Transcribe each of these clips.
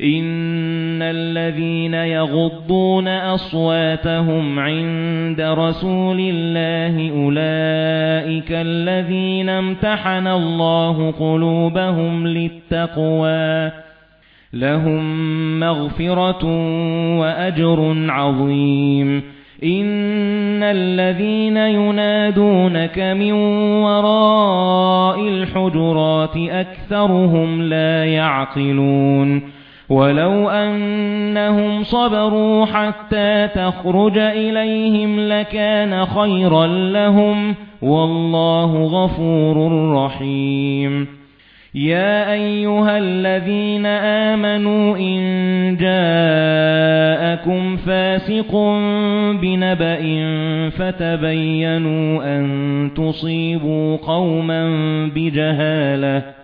إِنَّ الَّذِينَ يَغُضُّونَ أَصْوَاتَهُمْ عِندَ رَسُولِ اللَّهِ أُولَئِكَ الَّذِينَ امْتَحَنَ اللَّهُ قُلُوبَهُمْ لِلتَّقْوَى لَهُم مَّغْفِرَةٌ وَأَجْرٌ عَظِيمٌ إِنَّ الَّذِينَ يُنَادُونَكَ مِن وَرَاءِ الْحُجُرَاتِ أَكْثَرُهُمْ لَا يَعْقِلُونَ وَلَوْ أَنَّهُمْ صَبَرُوا حَتَّى تَخْرُجَ إِلَيْهِمْ لَكَانَ خَيْرًا لَّهُمْ وَاللَّهُ غَفُورٌ رَّحِيمٌ يَا أَيُّهَا الَّذِينَ آمَنُوا إِن جَاءَكُمْ فَاسِقٌ بِنَبَإٍ فَتَبَيَّنُوا أَن تُصِيبُوا قَوْمًا بِجَهَالَةٍ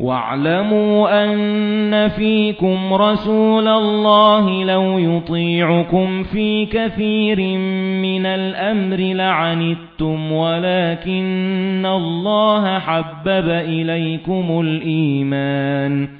وَاعْلَمُوا أَنَّ فِيكُمْ رَسُولَ اللَّهِ لَوْ يُطِيعُكُمْ فِي كَثِيرٍ مِنَ الْأَمْرِ لَعَنِتُّمْ وَلَكِنَّ اللَّهَ حَبَّبَ إِلَيْكُمُ الْإِيمَانَ.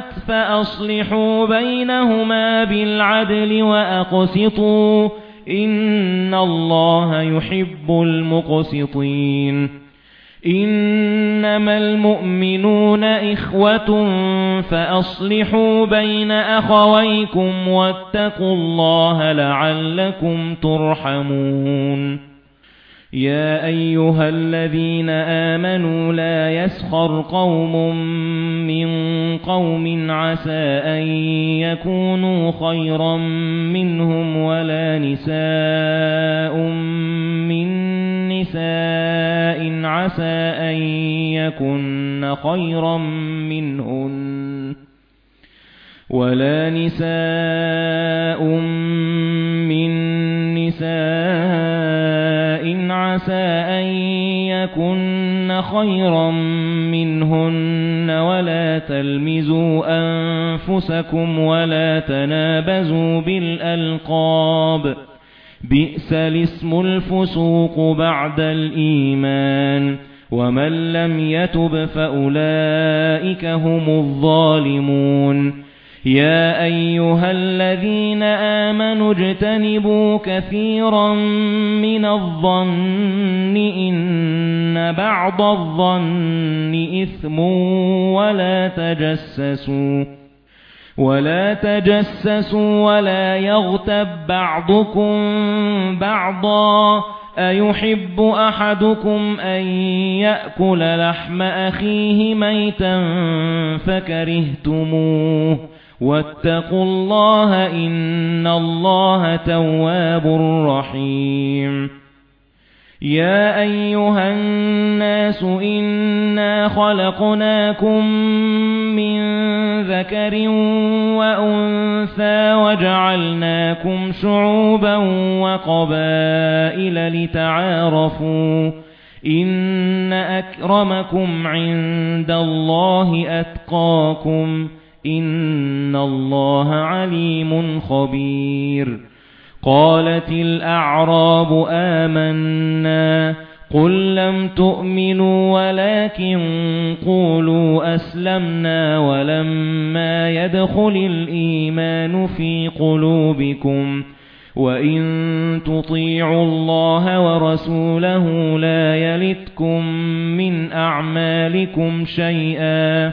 فَأَصْلِحُوا بَيْنَهُمَا بِالْعَدْلِ وَأَقْسِطُوا إِنَّ اللَّهَ يُحِبُّ الْمُقْسِطِينَ. إِنَّمَا الْمُؤْمِنُونَ إِخْوَةٌ فَأَصْلِحُوا بَيْنَ أَخَوَيْكُمْ وَاتَّقُوا اللَّهَ لَعَلَّكُمْ تُرْحَمُونَ. يَا أَيُّهَا الَّذِينَ آمَنُوا لَا يَسْخَرْ قَوْمٌ قَوْمٍ عَسَىٰ أَن يَكُونُوا خَيْرًا مِّنْهُمْ وَلَا نِسَاءٌ مِّن نِّسَاءٍ عَسَىٰ أَن يَكُنَّ خَيْرًا مِّنْهُنَّ وَلَا نِسَاءٌ مِّن نِّسَاءٍ عَسَىٰ أَن يَكُنَّ خَيْرًا مِّنْهُنَّ وَلَا تَلْمِزُوا أَنفُسَكُمْ وَلَا تَنَابَزُوا بِالْأَلْقَابِ بِئْسَ الِاسْمُ الْفُسُوقُ بَعْدَ الْإِيمَانِ وَمَن لَّمْ يَتُبْ فَأُولَٰئِكَ هُمُ الظَّالِمُونَ يَا أَيُّهَا الَّذِينَ آمَنُوا اجْتَنِبُوا كَثِيرًا مِنَ الظَّنِّ إِنَّ بَعْضَ الظَّنِّ إِثْمٌ وَلَا تَجَسَّسُوا وَلَا تَجَسَّسُوا وَلَا يَغْتَب بَّعْضُكُم بَعْضًا أَيُحِبُّ أَحَدُكُمْ أَن يَأْكُلَ لَحْمَ أَخِيهِ مَيْتًا فَكَرِهْتُمُوهُ وَاتَّقُوا اللَّهَ إِنَّ اللَّهَ تَوَّابٌ رَحِيمٌ. يَا أَيُّهَا النَّاسُ إِنَّا خَلَقْنَاكُم مِّن ذَكَرٍ وَأُنثَىٰ وَجَعَلْنَاكُمْ شُعُوبًا وَقَبَائِلَ لِتَعَارَفُوا إِنَّ أَكْرَمَكُمْ عِندَ اللَّهِ أَتْقَاكُمْ إِنَّ اللَّهَ عَلِيمٌ خَبِيرٌ قَالَتِ الْأَعْرَابُ آمَنَّا قُل لَّمْ تُؤْمِنُوا وَلَكِن قُولُوا أَسْلَمْنَا وَلَمَّا يَدْخُلِ الْإِيمَانُ فِي قُلُوبِكُمْ وَإِن تُطِيعُوا اللَّهَ وَرَسُولَهُ لَا يَلِتْكُم مِّنْ أَعْمَالِكُمْ شَيْئًا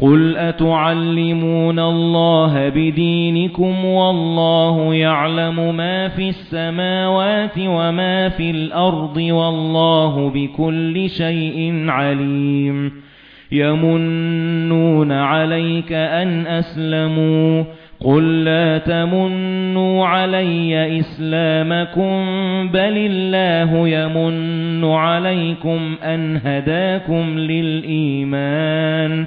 قُلْ أَتُعَلِّمُونَ اللَّهَ بِدِينِكُمْ وَاللَّهُ يَعْلَمُ مَا فِي السَّمَاوَاتِ وَمَا فِي الْأَرْضِ وَاللَّهُ بِكُلِّ شَيْءٍ عَلِيمٌ يَمُنُّونَ عَلَيْكَ أَنْ أَسْلَمُوا قُل لَّا تَمُنُّوا عَلَيَّ إِسْلَامَكُم بَلِ اللَّهُ يَمُنُّ عَلَيْكُمْ أَنْ هَدَاكُمْ لِلْإِيمَانِ